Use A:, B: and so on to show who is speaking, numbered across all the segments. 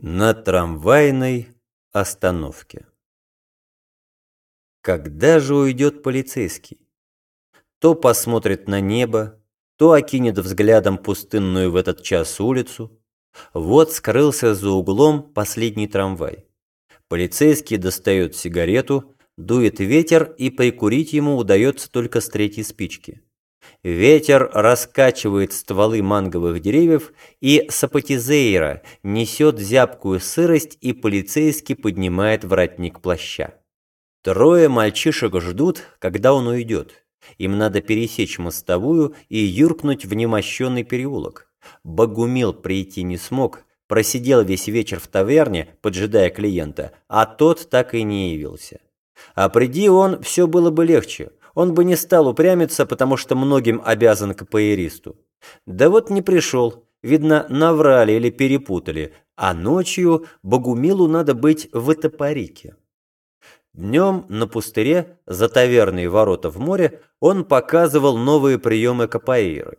A: На трамвайной остановке. Когда же уйдет полицейский? То посмотрит на небо, то окинет взглядом пустынную в этот час улицу. Вот скрылся за углом последний трамвай. Полицейский достает сигарету, дует ветер, и прикурить ему удается только с третьей спички. Ветер раскачивает стволы манговых деревьев, и сапатизейра несет зябкую сырость, и полицейский поднимает воротник плаща. Трое мальчишек ждут, когда он уйдет. Им надо пересечь мостовую и юркнуть в немощенный переулок. Богумил прийти не смог, просидел весь вечер в таверне, поджидая клиента, а тот так и не явился. А приди он, все было бы легче он бы не стал упрямиться, потому что многим обязан КПРисту. Да вот не пришел, видно, наврали или перепутали, а ночью Богумилу надо быть в Этопарике. Днем на пустыре, за таверной ворота в море, он показывал новые приемы капоэйры.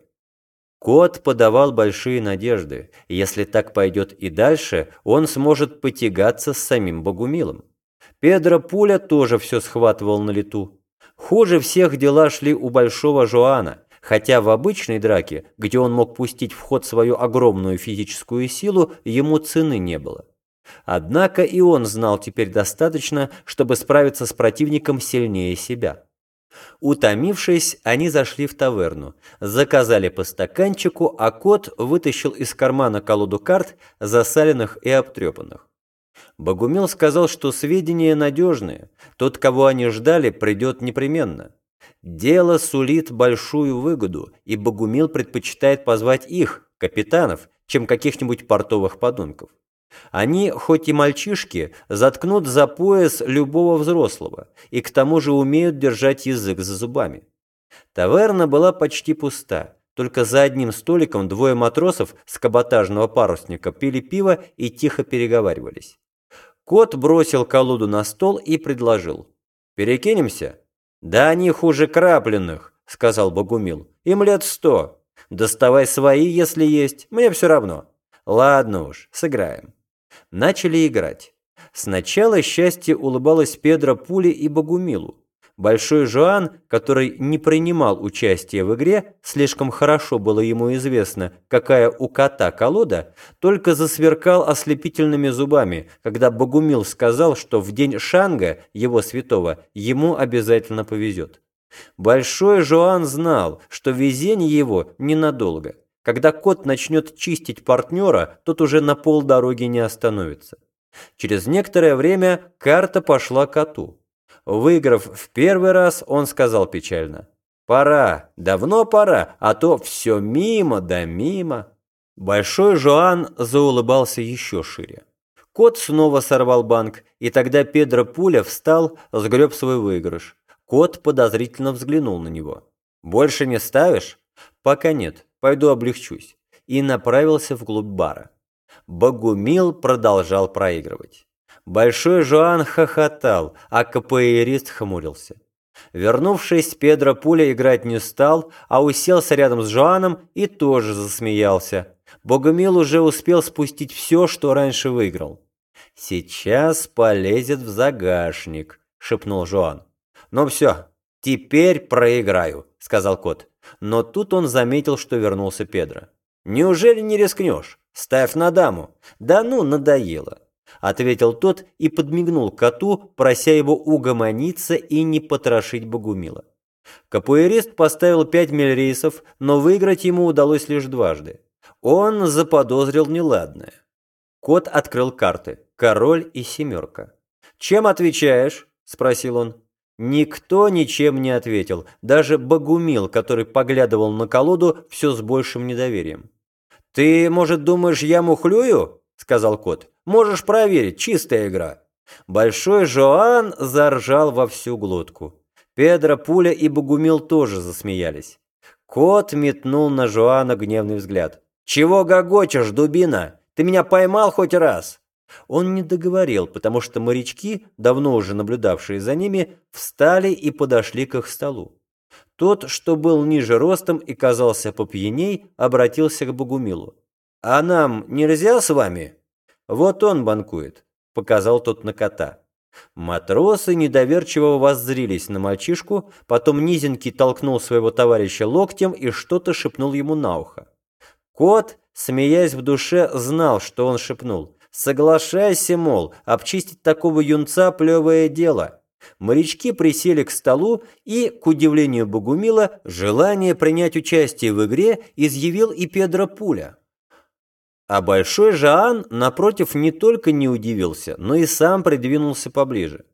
A: Кот подавал большие надежды. Если так пойдет и дальше, он сможет потягаться с самим Богумилом. Педро Пуля тоже все схватывал на лету. Хуже всех дела шли у Большого Жоана, хотя в обычной драке, где он мог пустить в ход свою огромную физическую силу, ему цены не было. Однако и он знал теперь достаточно, чтобы справиться с противником сильнее себя. Утомившись, они зашли в таверну, заказали по стаканчику, а кот вытащил из кармана колоду карт, засаленных и обтрепанных. Богумил сказал, что сведения надежные. Тот, кого они ждали, придет непременно. Дело сулит большую выгоду, и Богумил предпочитает позвать их, капитанов, чем каких-нибудь портовых подонков. Они, хоть и мальчишки, заткнут за пояс любого взрослого, и к тому же умеют держать язык за зубами. Таверна была почти пуста. Только за одним столиком двое матросов с каботажного парусника пили пиво и тихо переговаривались. Кот бросил колоду на стол и предложил. «Перекинемся?» «Да они хуже крапленных», — сказал Богумил. «Им лет сто. Доставай свои, если есть, мне все равно». «Ладно уж, сыграем». Начали играть. Сначала счастье улыбалось Педро Пуле и Богумилу. Большой Жоан, который не принимал участия в игре, слишком хорошо было ему известно, какая у кота колода, только засверкал ослепительными зубами, когда Богумил сказал, что в день Шанга, его святого, ему обязательно повезет. Большой Жоан знал, что везение его ненадолго. Когда кот начнет чистить партнера, тот уже на полдороги не остановится. Через некоторое время карта пошла коту. Выиграв в первый раз, он сказал печально. «Пора, давно пора, а то все мимо да мимо». Большой Жоан заулыбался еще шире. Кот снова сорвал банк, и тогда Педро Пуля встал, сгреб свой выигрыш. Кот подозрительно взглянул на него. «Больше не ставишь?» «Пока нет, пойду облегчусь». И направился вглубь бара. Богумил продолжал проигрывать. Большой Жоан хохотал, а КПИрист хмурился. Вернувшись, Педро Пуля играть не стал, а уселся рядом с Жоаном и тоже засмеялся. Богомил уже успел спустить все, что раньше выиграл. «Сейчас полезет в загашник», — шепнул Жоан. «Ну все, теперь проиграю», — сказал кот. Но тут он заметил, что вернулся Педро. «Неужели не рискнешь? Ставь на даму». «Да ну, надоело». — ответил тот и подмигнул коту, прося его угомониться и не потрошить Богумила. Капуэрист поставил пять мельрейсов, но выиграть ему удалось лишь дважды. Он заподозрил неладное. Кот открыл карты. Король и семерка. «Чем отвечаешь?» – спросил он. Никто ничем не ответил, даже Богумил, который поглядывал на колоду все с большим недоверием. «Ты, может, думаешь, я мухлюю?» – сказал кот. Можешь проверить, чистая игра». Большой Жоан заржал во всю глотку. Педро, Пуля и Богумил тоже засмеялись. Кот метнул на Жоана гневный взгляд. «Чего гогочешь, дубина? Ты меня поймал хоть раз?» Он не договорил, потому что морячки, давно уже наблюдавшие за ними, встали и подошли к их столу. Тот, что был ниже ростом и казался попьяней, обратился к Богумилу. «А нам нельзя с вами?» Вот он банкует», – показал тот на кота. Матросы недоверчиво воззрились на мальчишку, потом Низенький толкнул своего товарища локтем и что-то шепнул ему на ухо. Кот, смеясь в душе, знал, что он шепнул. «Соглашайся, мол, обчистить такого юнца – плевое дело». Морячки присели к столу, и, к удивлению Богумила, желание принять участие в игре изъявил и Педро Пуля. А Большой Жаан, напротив, не только не удивился, но и сам придвинулся поближе.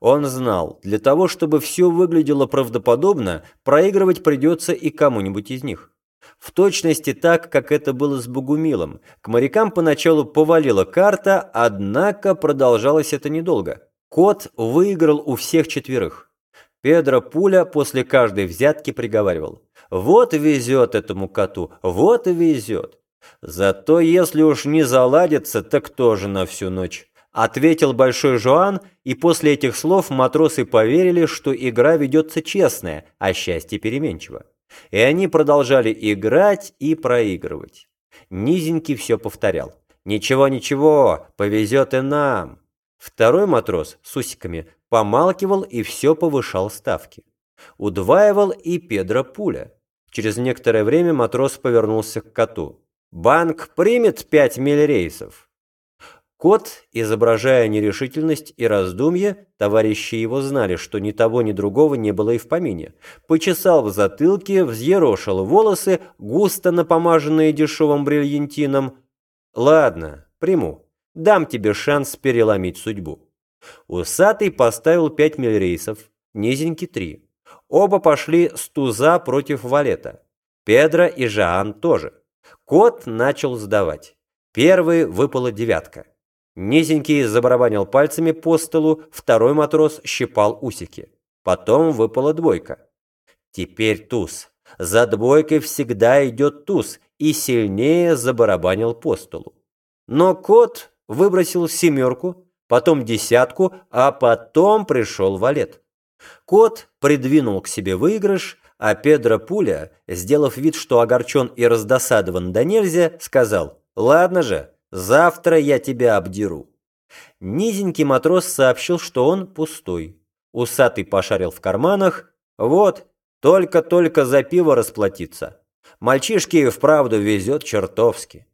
A: Он знал, для того, чтобы все выглядело правдоподобно, проигрывать придется и кому-нибудь из них. В точности так, как это было с Богумилом. К морякам поначалу повалила карта, однако продолжалось это недолго. Кот выиграл у всех четверых. Педро Пуля после каждой взятки приговаривал. «Вот везет этому коту, вот везет». Зато если уж не заладится, так тоже на всю ночь. Ответил Большой Жуан, и после этих слов матросы поверили, что игра ведется честная, а счастье переменчиво. И они продолжали играть и проигрывать. Низенький все повторял. «Ничего-ничего, повезет и нам». Второй матрос с усиками помалкивал и все повышал ставки. Удваивал и Педро Пуля. Через некоторое время матрос повернулся к коту. Банк примет пять миль рейсов. Кот, изображая нерешительность и раздумье, товарищи его знали, что ни того, ни другого не было и в помине, почесал в затылке, взъерошил волосы, густо напомаженные дешевым бриллиантином. «Ладно, приму. Дам тебе шанс переломить судьбу». Усатый поставил пять миль рейсов, низенький три. Оба пошли с туза против валета. Педро и Жаан тоже. Кот начал сдавать. Первый выпала девятка. Низенький забарабанил пальцами по столу, второй матрос щипал усики. Потом выпала двойка. Теперь туз. За двойкой всегда идет туз и сильнее забарабанил по столу. Но кот выбросил семерку, потом десятку, а потом пришел валет. Кот придвинул к себе выигрыш, а Педро Пуля, сделав вид, что огорчен и раздосадован до нельзя, сказал «Ладно же, завтра я тебя обдеру». Низенький матрос сообщил, что он пустой. Усатый пошарил в карманах. «Вот, только-только за пиво расплатиться. Мальчишке вправду везет чертовски».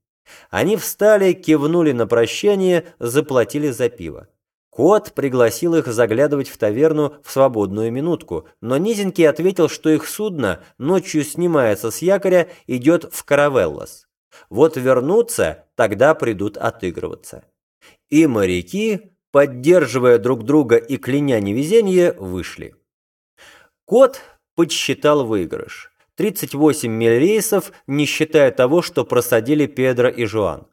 A: Они встали, кивнули на прощание, заплатили за пиво. Кот пригласил их заглядывать в таверну в свободную минутку, но Низенький ответил, что их судно ночью снимается с якоря, идет в Каравеллас. Вот вернутся, тогда придут отыгрываться. И моряки, поддерживая друг друга и кляня невезение, вышли. Кот подсчитал выигрыш. 38 миль рейсов, не считая того, что просадили Педро и Жуан.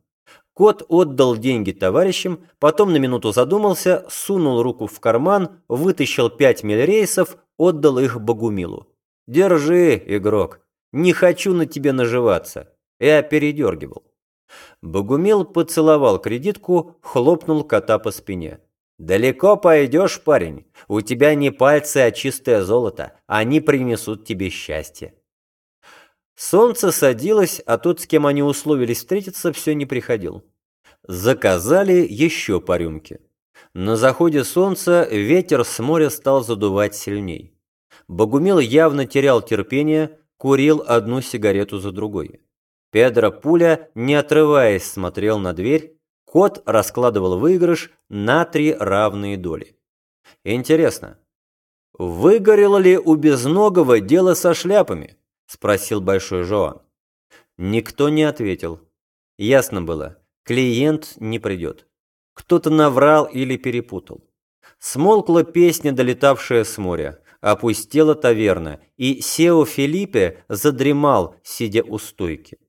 A: Кот отдал деньги товарищам, потом на минуту задумался, сунул руку в карман, вытащил пять мильрейсов, отдал их Богумилу. «Держи, игрок, не хочу на тебе наживаться». Я передергивал. Богумил поцеловал кредитку, хлопнул кота по спине. «Далеко пойдешь, парень. У тебя не пальцы, а чистое золото. Они принесут тебе счастье». Солнце садилось, а тот, с кем они условились встретиться, все не приходил. Заказали еще по рюмке. На заходе солнца ветер с моря стал задувать сильней. Богумил явно терял терпение, курил одну сигарету за другой. Педро Пуля, не отрываясь, смотрел на дверь. Кот раскладывал выигрыш на три равные доли. Интересно, выгорело ли у Безногого дело со шляпами? – спросил Большой Жоан. Никто не ответил. Ясно было, клиент не придет. Кто-то наврал или перепутал. Смолкла песня, долетавшая с моря, опустела таверна, и Сео Филиппе задремал, сидя у стойки.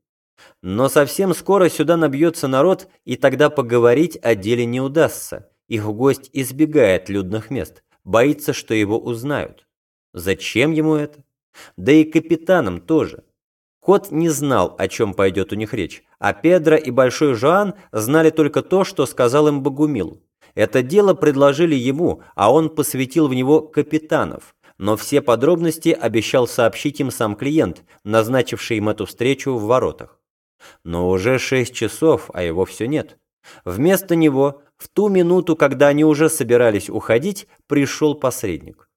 A: Но совсем скоро сюда набьется народ, и тогда поговорить о деле не удастся. Их гость избегает людных мест, боится, что его узнают. Зачем ему это? Да и капитанам тоже. Кот не знал, о чем пойдет у них речь, а Педро и Большой Жоан знали только то, что сказал им Богумил. Это дело предложили ему, а он посвятил в него капитанов, но все подробности обещал сообщить им сам клиент, назначивший им эту встречу в воротах. Но уже шесть часов, а его все нет. Вместо него, в ту минуту, когда они уже собирались уходить, пришел посредник.